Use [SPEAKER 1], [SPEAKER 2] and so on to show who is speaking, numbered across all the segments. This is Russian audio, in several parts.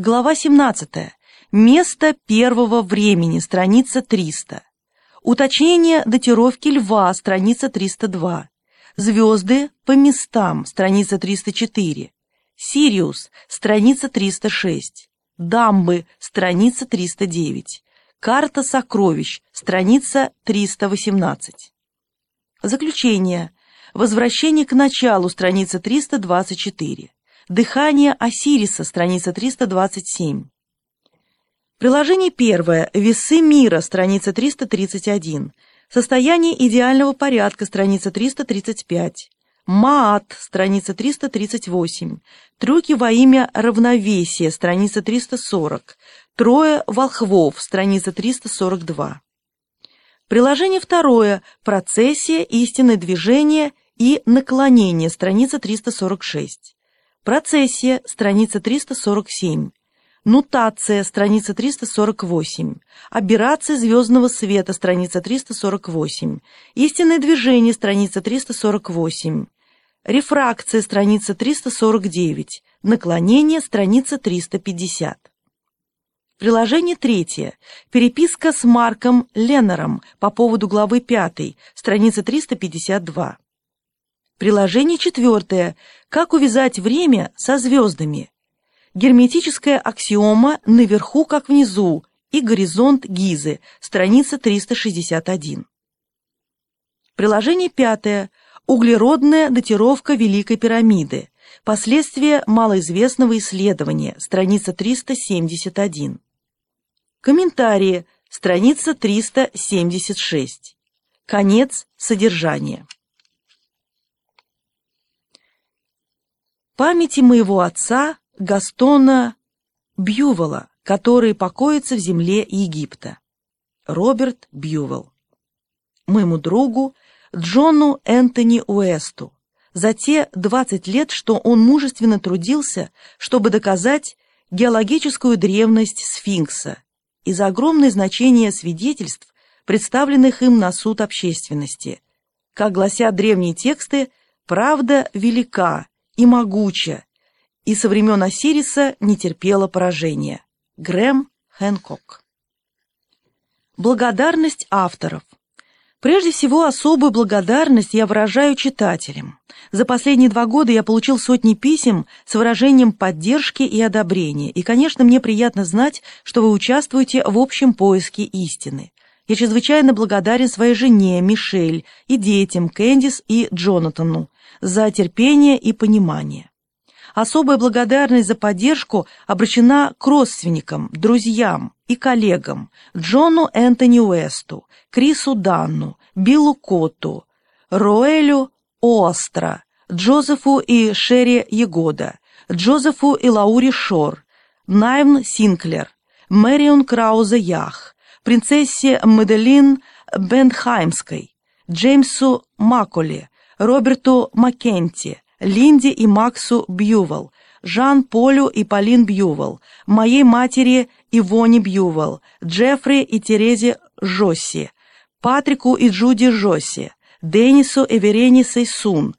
[SPEAKER 1] Глава 17. Место первого времени, страница 300. Уточнение датировки льва, страница 302. Звезды по местам, страница 304. Сириус, страница 306. Дамбы, страница 309. Карта сокровищ, страница 318. Заключение. Возвращение к началу, страница 324. Дыхание Осириса, страница 327. Приложение первое. Весы мира, страница 331. Состояние идеального порядка, страница 335. Маат, страница 338. Трюки во имя равновесия, страница 340. Трое волхвов, страница 342. Приложение второе. Процессия, истинное движение и наклонение, страница 346. Процессия, страница 347. Нутация, страница 348. Аберрация звездного света, страница 348. Истинное движение, страница 348. Рефракция, страница 349. Наклонение, страница 350. Приложение третье. Переписка с Марком Леннером по поводу главы 5, страница 352. Приложение четвертое. Как увязать время со звездами? Герметическая аксиома наверху, как внизу, и горизонт Гизы, страница 361. Приложение пятое. Углеродная датировка Великой пирамиды. Последствия малоизвестного исследования, страница 371. Комментарии, страница 376. Конец содержания. Памяти моего отца Гастона Бьювелла, который покоится в земле Египта. Роберт Бьювелл. Моему другу Джону Энтони Уэсту за те 20 лет, что он мужественно трудился, чтобы доказать геологическую древность сфинкса и за огромное значение свидетельств, представленных им на суд общественности. Как гласят древние тексты, правда велика и могуча, и со времен Осириса не терпела поражения. Грэм Хэнкок. Благодарность авторов. Прежде всего, особую благодарность я выражаю читателям. За последние два года я получил сотни писем с выражением поддержки и одобрения, и, конечно, мне приятно знать, что вы участвуете в общем поиске истины. Я чрезвычайно благодарен своей жене, Мишель, и детям, Кэндис и Джонатану, за терпение и понимание. Особая благодарность за поддержку обращена к родственникам, друзьям и коллегам Джону Энтони Уэсту, Крису Данну, Биллу Котту, Роэлю Остро, Джозефу и Шерри Егода, Джозефу и Лаури Шор, Найвн Синклер, Мэрион Краузе Ях, принцессе Маделин Бендхаймской, Джеймсу Маколе, Роберту Маккенти, Линде и Максу Бьювелл, Жан-Полю и Полин Бьювелл, моей матери Ивоне Бьювелл, Джеффри и Терезе Жосси, Патрику и Джуди Жосси, Деннису и Верене Сейсун,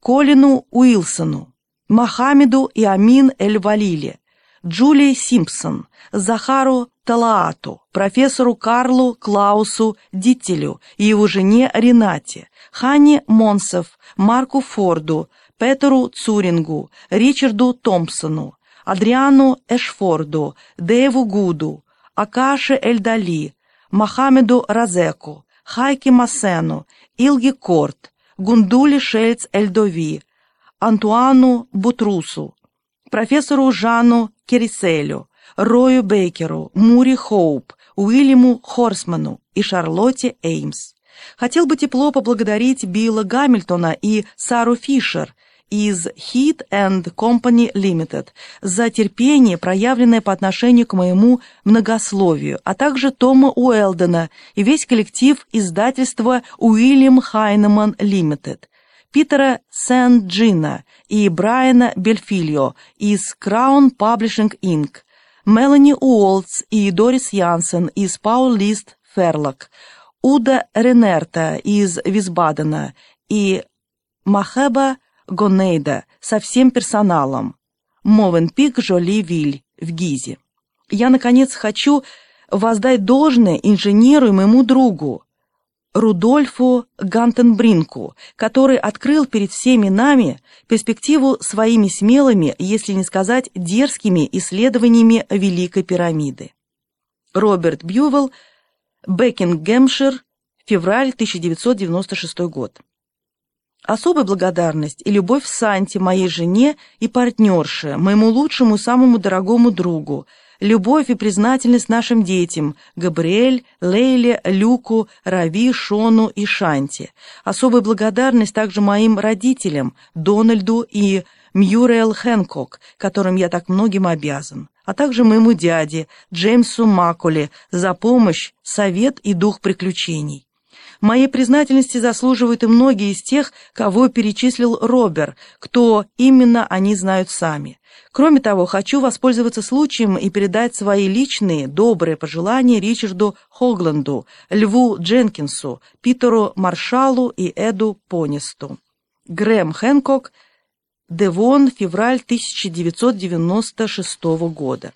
[SPEAKER 1] Колину Уилсону, Мохаммеду и Амин Эль-Валиле, Джулии Симпсон, Захару Талаату, профессору Карлу Клаусу Диттелю и его жене Ренате, Ханне Монсов, Марку Форду, Петеру Цурингу, Ричарду Томпсону, Адриану Эшфорду, Дэву Гуду, Акаше Эльдали, Мохаммеду Разеку, Хайке Массену, Илги Корт, Гундули Шельц Эльдови, Антуану Бутрусу, профессору Жану Кериселю, Рою Бейкеру, Мури Хоуп, Уильяму Хорсману и Шарлотте Эймс. Хотел бы тепло поблагодарить Билла Гамильтона и Сару Фишер из Heat and Company Limited за терпение, проявленное по отношению к моему многословию, а также Тома Уэлдена и весь коллектив издательства Уильям Хайнеман Limited, Питера Сент-Джина и Брайана Бельфильо из Crown Publishing Inc., Мелани Уолтс и Дорис Янсен из Паул Лист Ферлок, Уда Ренерта из Висбадена и Махеба Гонейда со всем персоналом, Мовенпик Жоли Виль в Гизе. Я, наконец, хочу воздать должное инженеру и моему другу, Рудольфу Гантенбринку, который открыл перед всеми нами перспективу своими смелыми, если не сказать дерзкими исследованиями Великой пирамиды. Роберт Бьювелл, Бекингемшир, февраль 1996 год. Особая благодарность и любовь Санте, моей жене и партнерше, моему лучшему самому дорогому другу, любовь и признательность нашим детям Габриэль, Лейле, Люку, Рави, Шону и Шанти. Особая благодарность также моим родителям Дональду и Мьюрел Хэнкок, которым я так многим обязан, а также моему дяде Джеймсу Макколи за помощь, совет и дух приключений. Моей признательности заслуживают и многие из тех, кого перечислил Робер, кто именно они знают сами. Кроме того, хочу воспользоваться случаем и передать свои личные добрые пожелания Ричарду Хогланду, Льву Дженкинсу, Питеру Маршалу и Эду Понисту. Грэм Хэнкок, Девон, февраль 1996 года.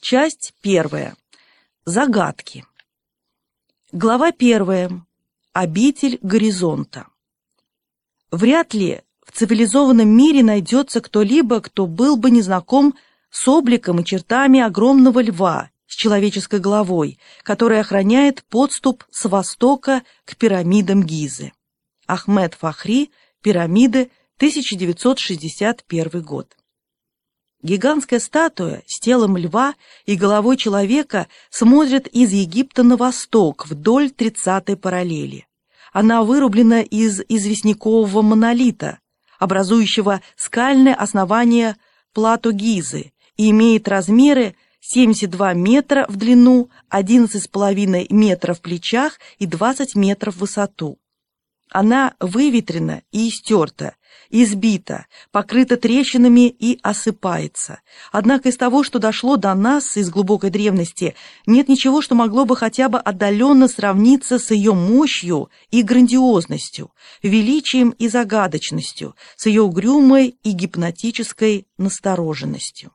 [SPEAKER 1] Часть первая. Загадки. Глава первая. Обитель горизонта. Вряд ли в цивилизованном мире найдется кто-либо, кто был бы незнаком с обликом и чертами огромного льва с человеческой головой, который охраняет подступ с востока к пирамидам Гизы. Ахмед Фахри, пирамиды, 1961 год. Гигантская статуя с телом льва и головой человека смотрит из Египта на восток вдоль 30-й параллели. Она вырублена из известнякового монолита, образующего скальное основание плато Гизы, и имеет размеры 72 метра в длину, 11,5 метров в плечах и 20 метров в высоту. Она выветрена и истерта, избита, покрыта трещинами и осыпается. Однако из того, что дошло до нас из глубокой древности, нет ничего, что могло бы хотя бы отдаленно сравниться с ее мощью и грандиозностью, величием и загадочностью, с ее угрюмой и гипнотической настороженностью.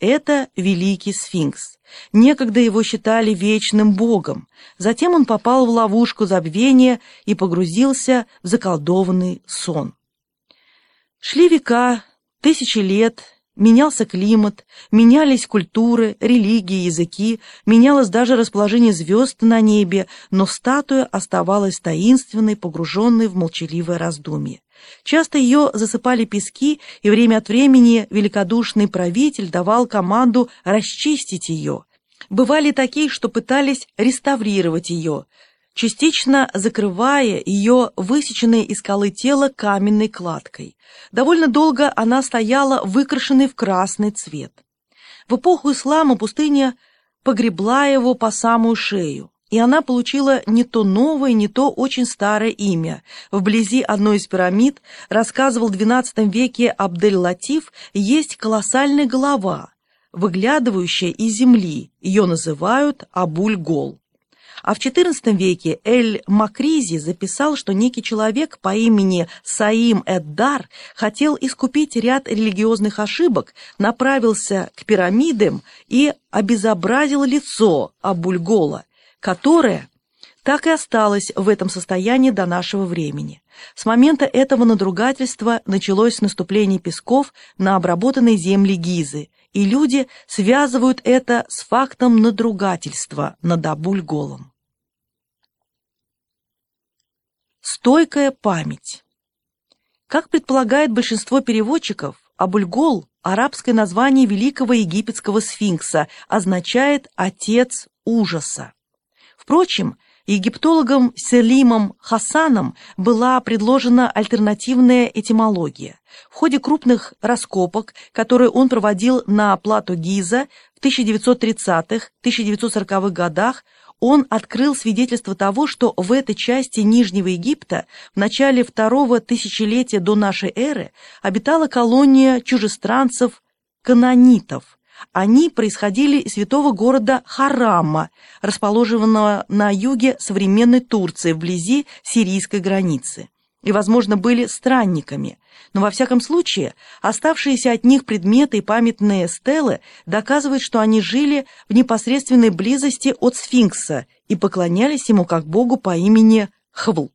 [SPEAKER 1] Это великий сфинкс. Некогда его считали вечным богом. Затем он попал в ловушку забвения и погрузился в заколдованный сон. Шли века, тысячи лет, менялся климат, менялись культуры, религии, языки, менялось даже расположение звезд на небе, но статуя оставалась таинственной, погруженной в молчаливое раздумье. Часто ее засыпали пески, и время от времени великодушный правитель давал команду расчистить ее. Бывали такие, что пытались реставрировать ее, частично закрывая ее высеченное из скалы тело каменной кладкой. Довольно долго она стояла выкрашенной в красный цвет. В эпоху ислама пустыня погребла его по самую шею, и она получила не то новое, не то очень старое имя. Вблизи одной из пирамид, рассказывал в XII веке Абдель-Латиф, есть колоссальная голова, выглядывающая из земли, ее называют Абуль-Гол. А в XIV веке Эль Макризи записал, что некий человек по имени Саим Эддар хотел искупить ряд религиозных ошибок, направился к пирамидам и обезобразил лицо Абульгола, которое так и осталось в этом состоянии до нашего времени. С момента этого надругательства началось наступление песков на обработанной земле Гизы, и люди связывают это с фактом надругательства над Абуль-Голом. Стойкая память. Как предполагает большинство переводчиков, Абульгол, арабское название великого египетского сфинкса, означает «отец ужаса». Впрочем, египтологом Селимом Хасаном была предложена альтернативная этимология. В ходе крупных раскопок, которые он проводил на плато Гиза в 1930-1940-х годах, он открыл свидетельство того, что в этой части Нижнего Египта в начале второго тысячелетия до нашей эры обитала колония чужестранцев-канонитов. Они происходили из святого города Харама, расположенного на юге современной Турции, вблизи сирийской границы. и, возможно, были странниками, но во всяком случае оставшиеся от них предметы и памятные стелы доказывают, что они жили в непосредственной близости от сфинкса и поклонялись ему как богу по имени Хвл.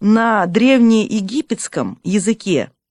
[SPEAKER 1] На древнеегипетском языке